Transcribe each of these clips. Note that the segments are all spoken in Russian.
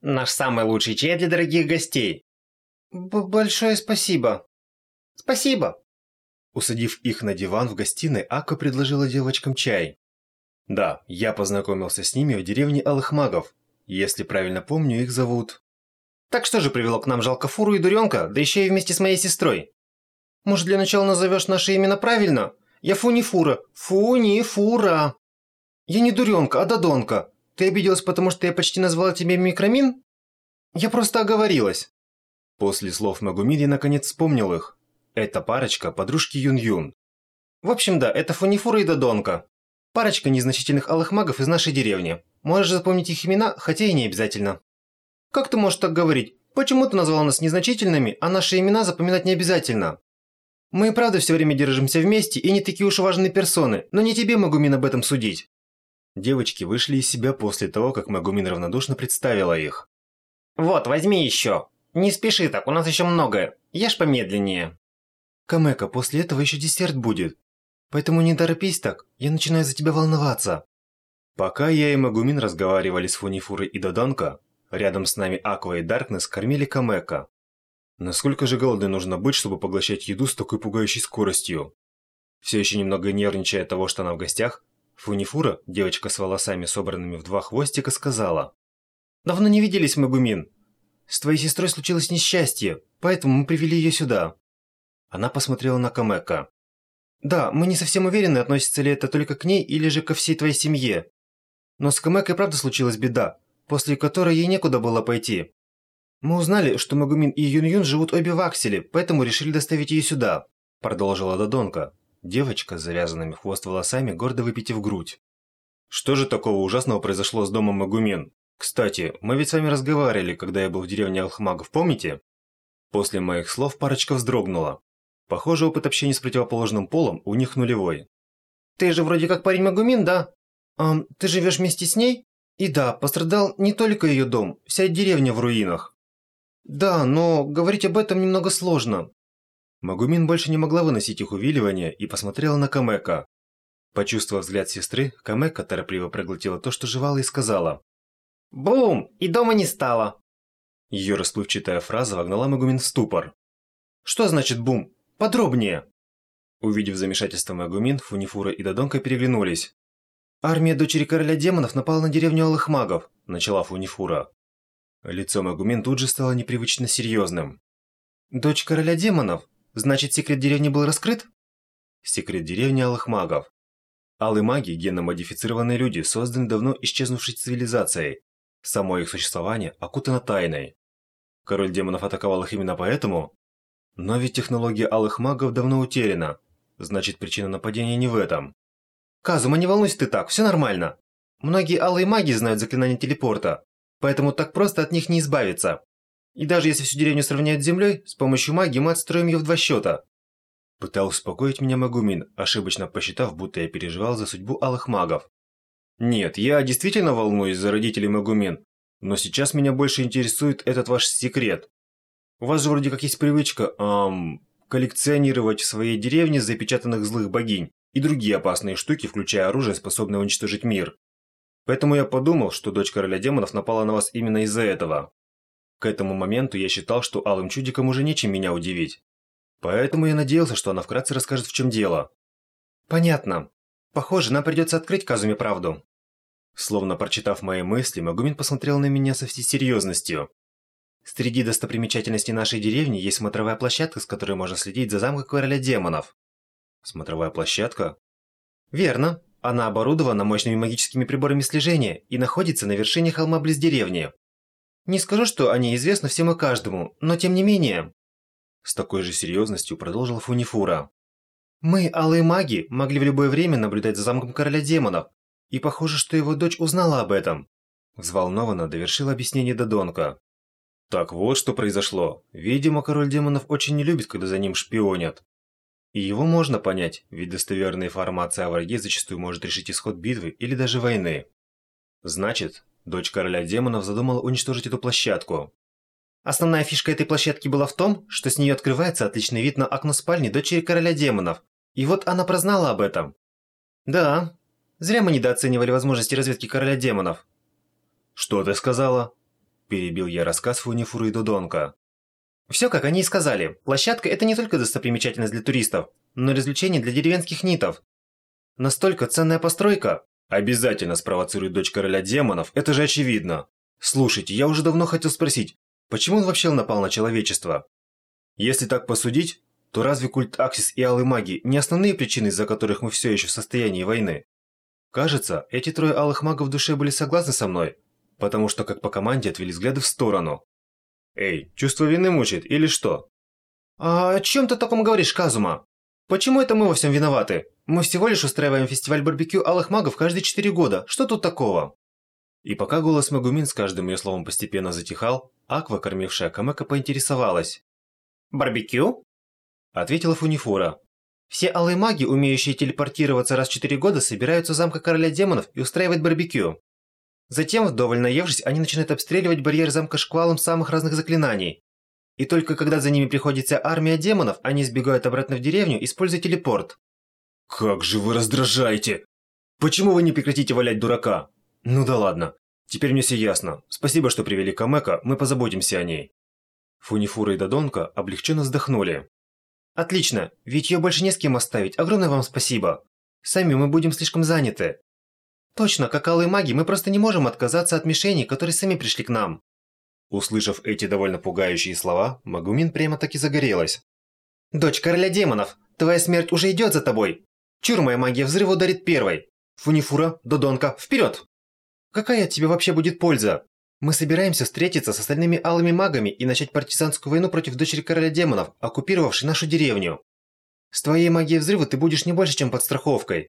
Наш самый лучший чай для дорогих гостей. Б большое спасибо. Спасибо. Усадив их на диван в гостиной, Ака предложила девочкам чай. Да, я познакомился с ними в деревне Алых Магов. Если правильно помню, их зовут... Так что же привело к нам жалкофуру и дуренка, да еще и вместе с моей сестрой? Может, для начала назовешь наши имена правильно? Я Фунифура. Фунифура. Я не дуренка, а додонка. Ты обиделась, потому что я почти назвала тебя Микромин? Я просто оговорилась. После слов Магумин я наконец вспомнил их. Это парочка подружки Юн-Юн. В общем, да, это Фунифура и Додонка. Парочка незначительных алых магов из нашей деревни. Можешь запомнить их имена, хотя и не обязательно. Как ты можешь так говорить? Почему ты назвал нас незначительными, а наши имена запоминать не обязательно? Мы и правда все время держимся вместе и не такие уж важные персоны, но не тебе, Магумин, об этом судить. Девочки вышли из себя после того, как Магумин равнодушно представила их. Вот, возьми еще. Не спеши так, у нас еще многое. Ешь помедленнее. Камека, после этого еще десерт будет. Поэтому не торопись так, я начинаю за тебя волноваться. Пока я и Магумин разговаривали с Фунифурой и Доданко, рядом с нами Аква и Даркнесс кормили Камека. Насколько же голодной нужно быть, чтобы поглощать еду с такой пугающей скоростью? Все еще немного нервничая от того, что она в гостях, Фунифура, девочка с волосами, собранными в два хвостика, сказала. «Давно не виделись, Магумин. С твоей сестрой случилось несчастье, поэтому мы привели ее сюда». Она посмотрела на Камека. «Да, мы не совсем уверены, относится ли это только к ней или же ко всей твоей семье. Но с Камекой правда случилась беда, после которой ей некуда было пойти. Мы узнали, что Магумин и Юн-Юн живут обе в Акселе, поэтому решили доставить ее сюда», – продолжила Додонка. Девочка с завязанными хвост волосами, гордо выпитив грудь. «Что же такого ужасного произошло с домом Магумин? Кстати, мы ведь с вами разговаривали, когда я был в деревне Алхмагов, помните?» После моих слов парочка вздрогнула. Похоже, опыт общения с противоположным полом у них нулевой. «Ты же вроде как парень Магумин, да? Эм, ты живешь вместе с ней? И да, пострадал не только ее дом, вся деревня в руинах. Да, но говорить об этом немного сложно. Магумин больше не могла выносить их увиливания и посмотрела на Камека. Почувствовав взгляд сестры, Камека торопливо проглотила то, что жевала, и сказала. «Бум! И дома не стало!» Ее расплывчатая фраза вогнала Магумин в ступор. «Что значит бум? Подробнее!» Увидев замешательство Магумин, Фунифура и Додонка переглянулись. «Армия дочери короля демонов напала на деревню Алых Магов», – начала Фунифура. Лицо Магумин тут же стало непривычно серьезным. «Дочь короля демонов? Значит, секрет деревни был раскрыт?» Секрет деревни Алых Магов. Алые маги – генно-модифицированные люди, созданы давно исчезнувшей цивилизацией. Само их существование окутано тайной. Король демонов атаковал их именно поэтому? Но ведь технология Алых Магов давно утеряна. Значит, причина нападения не в этом. Казума, не волнуйся ты так, все нормально. Многие алые маги знают заклинание телепорта, поэтому так просто от них не избавиться. И даже если всю деревню сравняют с землей, с помощью магии мы отстроим ее в два счета. Пытал успокоить меня Магумин, ошибочно посчитав, будто я переживал за судьбу алых магов. Нет, я действительно волнуюсь за родителей Магумин, но сейчас меня больше интересует этот ваш секрет. У вас же вроде как есть привычка, эм, коллекционировать в своей деревне запечатанных злых богинь и другие опасные штуки, включая оружие, способное уничтожить мир. Поэтому я подумал, что дочь короля демонов напала на вас именно из-за этого. К этому моменту я считал, что алым чудикам уже нечем меня удивить. Поэтому я надеялся, что она вкратце расскажет, в чем дело. Понятно. Похоже, нам придется открыть Казуме правду. Словно прочитав мои мысли, Магумин посмотрел на меня со всей серьезностью. Среди достопримечательностей нашей деревни есть смотровая площадка, с которой можно следить за замком короля демонов. Смотровая площадка? Верно. Она оборудована мощными магическими приборами слежения и находится на вершине холма близ деревни. Не скажу, что они известны всем и каждому, но тем не менее. С такой же серьезностью продолжил Фунифура. Мы, алые маги, могли в любое время наблюдать за замком короля демонов, и похоже, что его дочь узнала об этом. Взволнованно довершил объяснение Додонка. Так вот, что произошло. Видимо, король демонов очень не любит, когда за ним шпионят. И его можно понять, ведь достоверная информация о враге зачастую может решить исход битвы или даже войны. Значит, дочь короля демонов задумала уничтожить эту площадку. Основная фишка этой площадки была в том, что с нее открывается отличный вид на окно спальни дочери короля демонов. И вот она прознала об этом. Да, зря мы недооценивали возможности разведки короля демонов. Что ты сказала? перебил я рассказ Фунифуры и Додонка. Все, как они и сказали. Площадка – это не только достопримечательность для туристов, но и развлечение для деревенских нитов. Настолько ценная постройка. Обязательно спровоцирует дочь короля демонов, это же очевидно. Слушайте, я уже давно хотел спросить, почему он вообще напал на человечество? Если так посудить, то разве культ Аксис и Алой Маги не основные причины, из-за которых мы все еще в состоянии войны? Кажется, эти трое Алых Магов в душе были согласны со мной, потому что как по команде отвели взгляды в сторону. Эй, чувство вины мучает или что? А о чем ты таком говоришь, Казума? Почему это мы во всем виноваты? Мы всего лишь устраиваем фестиваль барбекю Алых Магов каждые четыре года. Что тут такого? И пока голос Магумин с каждым ее словом постепенно затихал, Аква, кормившая Камека, поинтересовалась. «Барбекю?» Ответила Фунифура. «Все алые маги, умеющие телепортироваться раз в четыре года, собираются в замка короля демонов и устраивают барбекю. Затем, вдоволь наевшись, они начинают обстреливать барьер замка шквалом самых разных заклинаний. И только когда за ними приходится армия демонов, они сбегают обратно в деревню, используя телепорт. «Как же вы раздражаете! Почему вы не прекратите валять дурака? Ну да ладно, теперь мне все ясно. Спасибо, что привели Камека, мы позаботимся о ней». Фунифура и Додонка облегченно вздохнули. «Отлично, ведь ее больше не с кем оставить, огромное вам спасибо. Сами мы будем слишком заняты. Точно, как алые маги, мы просто не можем отказаться от мишеней, которые сами пришли к нам. Услышав эти довольно пугающие слова, Магумин прямо-таки загорелась. «Дочь короля демонов, твоя смерть уже идет за тобой! Чур, моя магия взрыва ударит первой! Фунифура, Додонка, вперед! Какая от тебя вообще будет польза? Мы собираемся встретиться с остальными алыми магами и начать партизанскую войну против дочери короля демонов, оккупировавшей нашу деревню. С твоей магией взрыва ты будешь не больше, чем подстраховкой.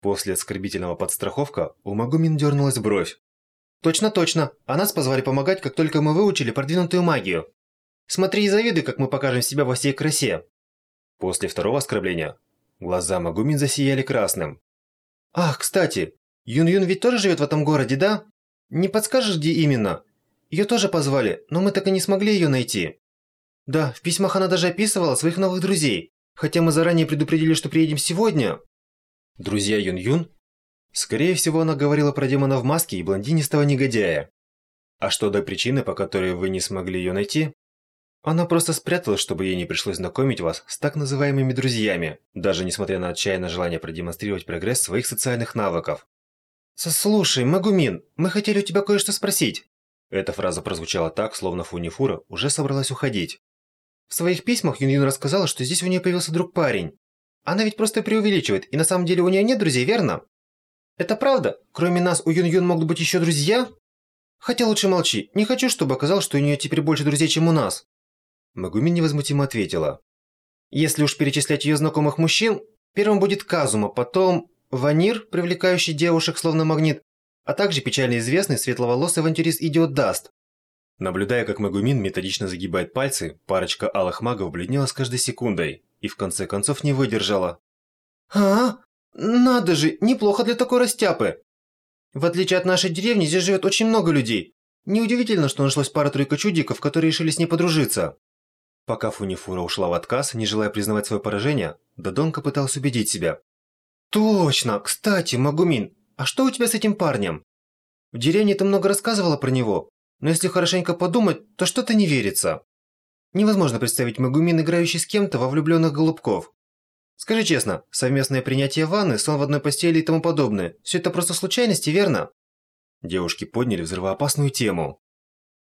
После оскорбительного подстраховка у Магумин дернулась бровь. «Точно-точно. А нас позвали помогать, как только мы выучили продвинутую магию. Смотри и завидуй, как мы покажем себя во всей красе». После второго оскорбления глаза Магумин засияли красным. «Ах, кстати, Юн-Юн ведь тоже живет в этом городе, да? Не подскажешь, где именно? Ее тоже позвали, но мы так и не смогли ее найти». «Да, в письмах она даже описывала своих новых друзей. Хотя мы заранее предупредили, что приедем сегодня». Друзья Юн-Юн? Скорее всего, она говорила про демона в маске и блондинистого негодяя. А что до причины, по которой вы не смогли ее найти? Она просто спряталась, чтобы ей не пришлось знакомить вас с так называемыми друзьями, даже несмотря на отчаянное желание продемонстрировать прогресс своих социальных навыков. «Слушай, Магумин, мы хотели у тебя кое-что спросить». Эта фраза прозвучала так, словно Фунифура уже собралась уходить. В своих письмах Юн-Юн рассказала, что здесь у нее появился друг-парень. Она ведь просто преувеличивает, и на самом деле у нее нет друзей, верно? Это правда? Кроме нас у Юн-Юн могут быть еще друзья? Хотя лучше молчи, не хочу, чтобы оказалось, что у нее теперь больше друзей, чем у нас. Магумин невозмутимо ответила. Если уж перечислять ее знакомых мужчин, первым будет Казума, потом Ванир, привлекающий девушек словно магнит, а также печально известный светловолосый авантюрист-идиот Даст. Наблюдая, как Магумин методично загибает пальцы, парочка алых магов бледнела с каждой секундой и в конце концов не выдержала. «А? Надо же, неплохо для такой растяпы! В отличие от нашей деревни, здесь живет очень много людей. Неудивительно, что нашлось пара-тройка чудиков, которые решили с ней подружиться». Пока Фунифура ушла в отказ, не желая признавать свое поражение, Додонка пытался убедить себя. «Точно! Кстати, Магумин, а что у тебя с этим парнем? В деревне ты много рассказывала про него, но если хорошенько подумать, то что-то не верится. Невозможно представить Магумин, играющий с кем-то во влюбленных голубков. Скажи честно, совместное принятие ванны, сон в одной постели и тому подобное – все это просто случайности, верно? Девушки подняли взрывоопасную тему.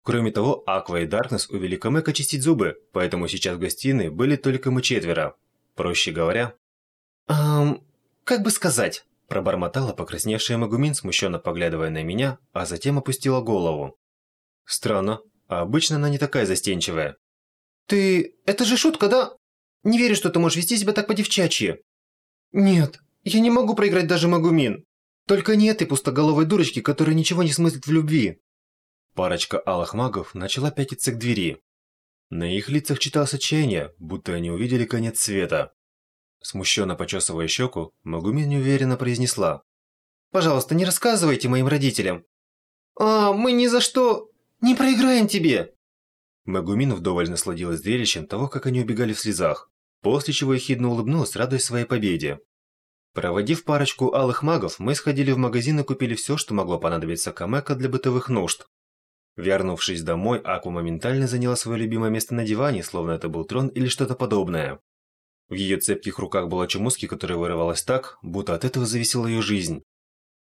Кроме того, Аква и Даркнесс увели Камека чистить зубы, поэтому сейчас в гостиной были только мы четверо. Проще говоря... «Эм, как бы сказать?» Пробормотала покрасневшая Магумин, смущенно поглядывая на меня, а затем опустила голову. Странно, а обычно она не такая застенчивая. «Ты... это же шутка, да? Не верю, что ты можешь вести себя так по-девчачьи». «Нет, я не могу проиграть даже Магумин. Только не этой пустоголовой дурочки, которая ничего не смыслит в любви». Парочка алых магов начала пятиться к двери. На их лицах читалось отчаяние, будто они увидели конец света. Смущенно почесывая щеку, Магумин неуверенно произнесла. «Пожалуйста, не рассказывайте моим родителям». «А, мы ни за что не проиграем тебе!» Магумин вдоволь насладилась зрелищем того, как они убегали в слезах, после чего ехидно улыбнулась, радуясь своей победе. Проводив парочку алых магов, мы сходили в магазин и купили все, что могло понадобиться Камека для бытовых нужд. Вернувшись домой, Аква моментально заняла свое любимое место на диване, словно это был трон или что-то подобное. В ее цепких руках была чумуски, которая вырывалась так, будто от этого зависела ее жизнь.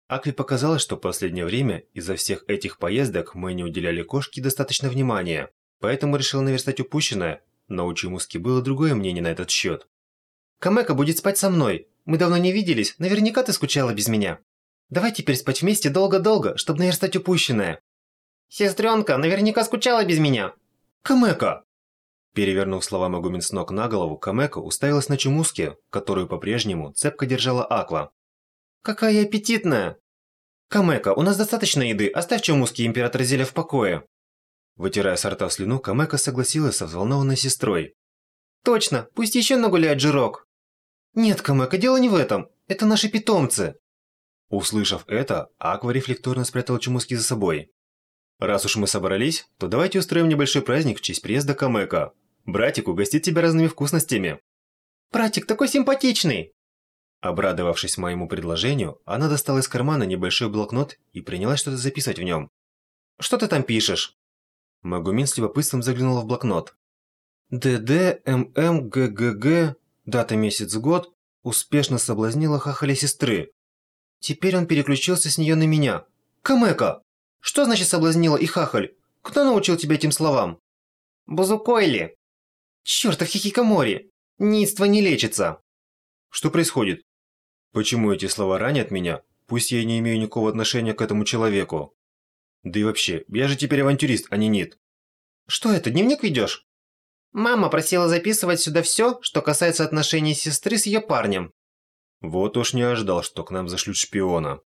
Акве показалось, что в последнее время из-за всех этих поездок мы не уделяли кошке достаточно внимания, поэтому решил наверстать упущенное, но у Чумуски было другое мнение на этот счет. «Камека будет спать со мной. Мы давно не виделись, наверняка ты скучала без меня. Давай теперь спать вместе долго-долго, чтобы наверстать упущенное». «Сестренка наверняка скучала без меня». «Камека!» Перевернув слова Магумин с ног на голову, Камека уставилась на Чумуске, которую по-прежнему цепко держала Аква. Какая аппетитная! Камека, у нас достаточно еды, оставь Чумуски Императора Зеля в покое. Вытирая с рта слюну, Камека согласилась со взволнованной сестрой. Точно, пусть еще нагуляет жирок. Нет, Камека, дело не в этом. Это наши питомцы. Услышав это, Аква рефлекторно спрятала Чумуски за собой. Раз уж мы собрались, то давайте устроим небольшой праздник в честь приезда Камека. Братик угостит тебя разными вкусностями. Братик такой симпатичный. Обрадовавшись моему предложению, она достала из кармана небольшой блокнот и принялась что-то записывать в нем. «Что ты там пишешь?» Магумин с любопытством заглянула в блокнот. «ДД, ММ, ГГГ, дата, месяц, год, успешно соблазнила хахали сестры. Теперь он переключился с нее на меня. Камека! Что значит соблазнила и хахаль? Кто научил тебя этим словам?» «Бузукойли!» «Чёртов хихикамори! Ництво не лечится!» «Что происходит?» Почему эти слова ранят меня, пусть я не имею никакого отношения к этому человеку? Да и вообще, я же теперь авантюрист, а не нит. Что это, дневник ведешь? Мама просила записывать сюда все, что касается отношений сестры с ее парнем. Вот уж не ожидал, что к нам зашлют шпиона.